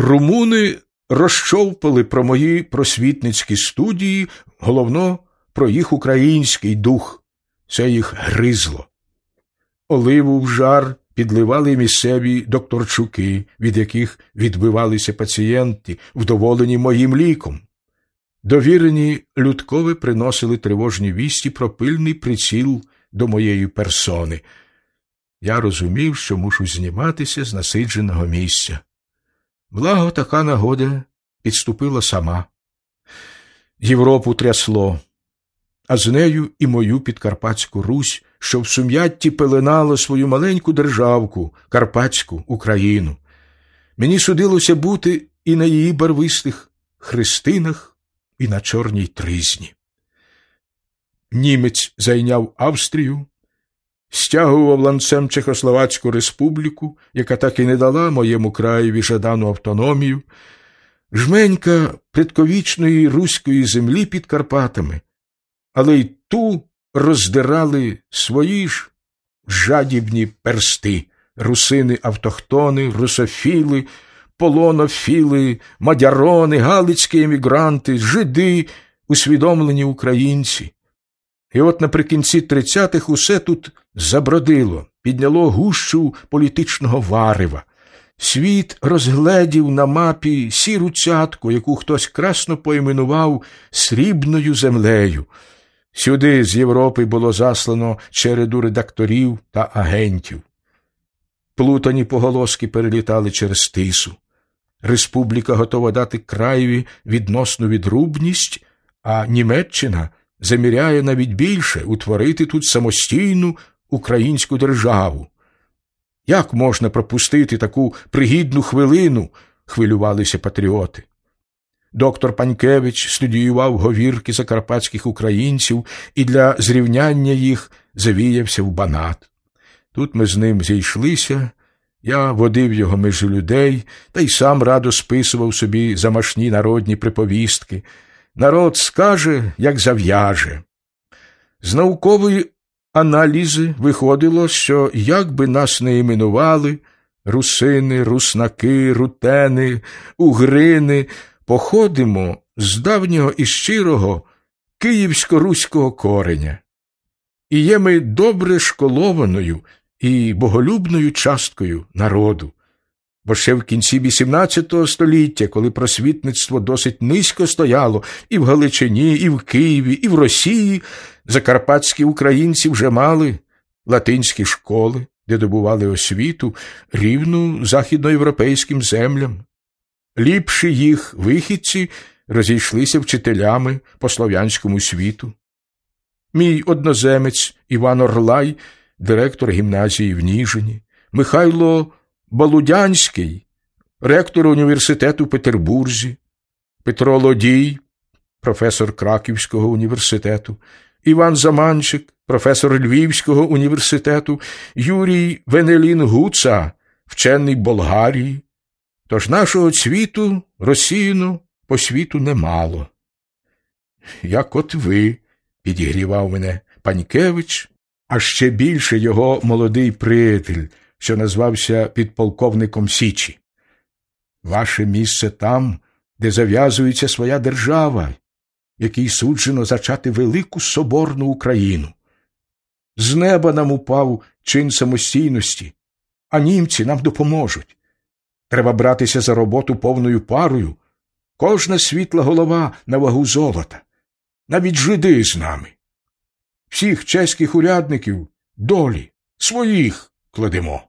Румуни розчовпали про мої просвітницькі студії, головно про їх український дух. Це їх гризло. Оливу в жар підливали місцеві докторчуки, від яких відбивалися пацієнти, вдоволені моїм ліком. Довірені людкови приносили тривожні вісті про пильний приціл до моєї персони. Я розумів, що мушу зніматися з насидженого місця. Благо така нагода підступила сама. Європу трясло, а з нею і мою підкарпатську Русь, що в сум'ятті пеленало свою маленьку державку, Карпатську Україну. Мені судилося бути і на її барвистих хрестинах, і на чорній тризні. Німець зайняв Австрію, стягував ланцем Чехословацьку республіку, яка так і не дала моєму краєві жадану автономію, жменька предковічної руської землі під Карпатами, але й ту роздирали свої ж жадібні персти, русини автохтони, русофіли, полонофіли, мадярони, галицькі емігранти, жиди, усвідомлені українці. І от наприкінці тридцятих усе тут забродило, підняло гущу політичного варева. Світ розгледів на мапі сіру цятку, яку хтось красно поіменував срібною землею. Сюди з Європи було заслано череду редакторів та агентів. Плутані поголоски перелітали через тису. Республіка готова дати краєві відносну відрубність, а Німеччина заміряє навіть більше утворити тут самостійну українську державу. Як можна пропустити таку пригідну хвилину? хвилювалися патріоти. Доктор Панькевич студіював говірки закарпатських українців і для зрівняння їх завіявся в банат. Тут ми з ним зійшлися, я водив його між людей та й сам радо списував собі замашні народні приповістки. Народ скаже, як зав'яже. З наукової аналізи виходило, що як би нас не іменували русини, руснаки, рутени, угрини, походимо з давнього і щирого київсько-руського кореня. І є ми добре школованою і боголюбною часткою народу. Бо ще в кінці XVIII століття, коли просвітництво досить низько стояло і в Галичині, і в Києві, і в Росії, закарпатські українці вже мали латинські школи, де добували освіту рівну західноєвропейським землям. Ліпші їх вихідці розійшлися вчителями по слов'янському світу. Мій одноземець Іван Орлай, директор гімназії в Ніжині, Михайло Балудянський, ректор університету в Петербурзі, Петро Лодій, професор Краківського університету, Іван Заманчик, професор Львівського університету, Юрій Венелін Гуца, вчений Болгарії. Тож нашого цвіту Росіяну по світу немало. Як от ви, підігрівав мене Панькевич, а ще більше його молодий приятель що назвався підполковником Січі. Ваше місце там, де зав'язується своя держава, якій суджено зачати велику соборну Україну. З неба нам упав чин самостійності, а німці нам допоможуть. Треба братися за роботу повною парою. Кожна світла голова на вагу золота, навіть жиди з нами. Всіх чеських урядників долі, своїх кладемо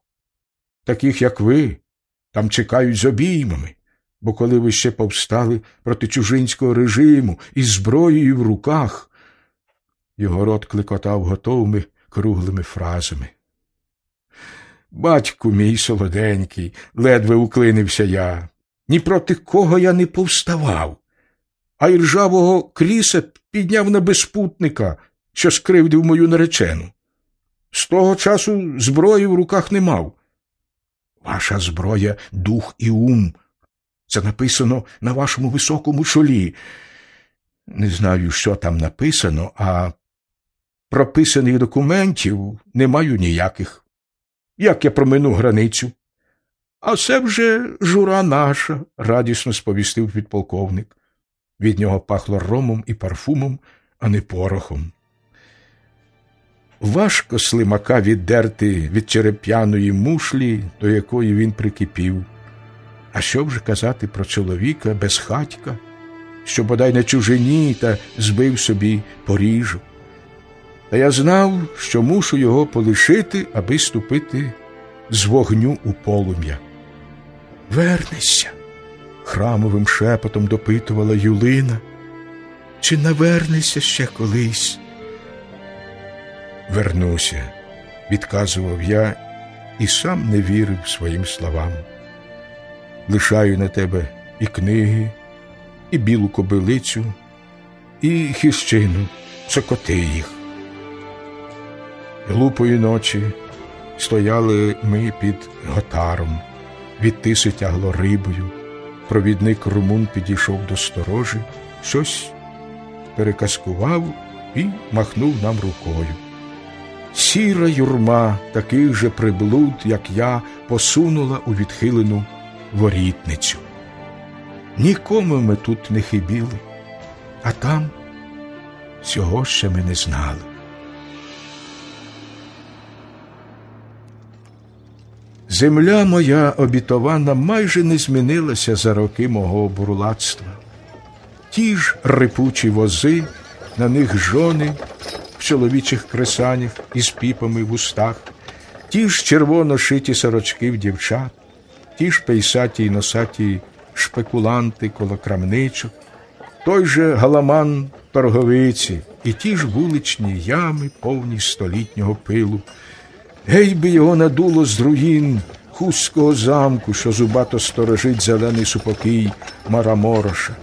таких, як ви, там чекають з обіймами, бо коли ви ще повстали проти чужинського режиму із зброєю в руках, його рот кликотав готовими круглими фразами. Батьку мій солоденький, ледве уклинився я, ні проти кого я не повставав, а й ржавого кріса підняв на безпутника, що скривдив мою наречену. З того часу зброї в руках не мав, Ваша зброя дух і ум. Це написано на вашому високому чолі. Не знаю, що там написано, а прописаних документів не маю ніяких. Як я промину границю? А це вже жура наша, радісно сповістив підполковник. Від нього пахло ромом і парфумом, а не порохом. Важко слимака віддерти від череп'яної мушлі, до якої він прикипів. А що вже казати про чоловіка без хатька, що бодай на чужині та збив собі поріжу. Та я знав, що мушу його полишити, аби ступити з вогню у полум'я. Вернешся, храмовим шепотом допитувала Юлина, чи навернешся ще колись? Вернуся, відказував я і сам не вірив своїм словам. Лишаю на тебе і книги, і білу кобилицю, і хіщину, цокоти їх. Глупої ночі стояли ми під готаром, від тиси тягло рибою. Провідник румун підійшов до сторожі, щось перекаскував і махнув нам рукою. Сіра юрма таких же приблуд, як я, посунула у відхилену ворітницю. Нікому ми тут не хибіли, а там цього ще ми не знали. Земля моя обітована майже не змінилася за роки мого бурлацтва. Ті ж рипучі вози, на них жони в чоловічих кресанях із піпами в устах, ті ж червоно шиті сорочки в дівчат, ті ж пейсаті й носаті шпекуланти коло крамничок, той же галаман торговиці і ті ж вуличні ями, повні столітнього пилу. Гей би його надуло з руїн хустського замку, що зубато сторожить зелений супокій Марамороша.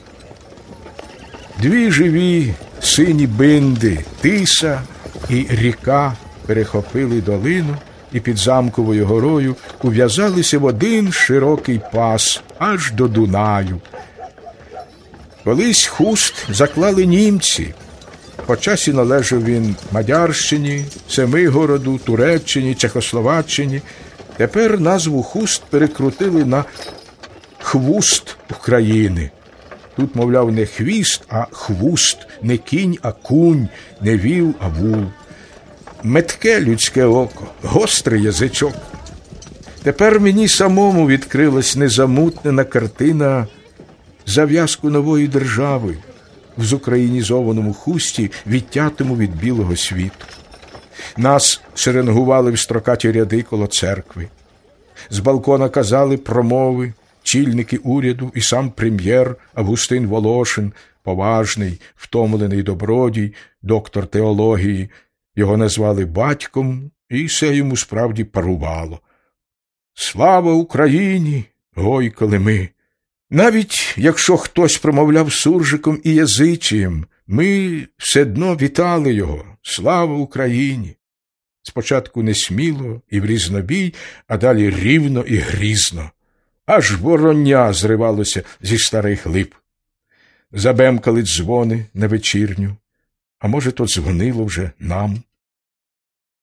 Дві живі сині бинди, тиса і ріка перехопили долину і під замковою горою ув'язалися в один широкий пас аж до Дунаю. Колись хуст заклали німці. По часі належав він Мадярщині, Семигороду, Туреччині, Чехословаччині. Тепер назву хуст перекрутили на хвуст України. Тут, мовляв, не хвіст, а хвуст, не кінь, а кунь, не віл, а вул. Метке людське око, гострий язичок. Тепер мені самому відкрилась незамутнена картина зав'язку нової держави в зукраїнізованому хусті, відтятому від білого світу. Нас шеренгували в строкаті ряди коло церкви. З балкона казали промови, чільники уряду і сам прем'єр Августин Волошин, поважний, втомлений добродій, доктор теології. Його назвали батьком, і все йому справді парувало. Слава Україні! гойкали ми. Навіть якщо хтось промовляв суржиком і язичієм, ми все дно вітали його. Слава Україні! Спочатку несміло і в різнобій, а далі рівно і грізно. Аж вороння зривалося зі старих лип. Забемкали дзвони на вечірню, а може, то дзвонило вже нам.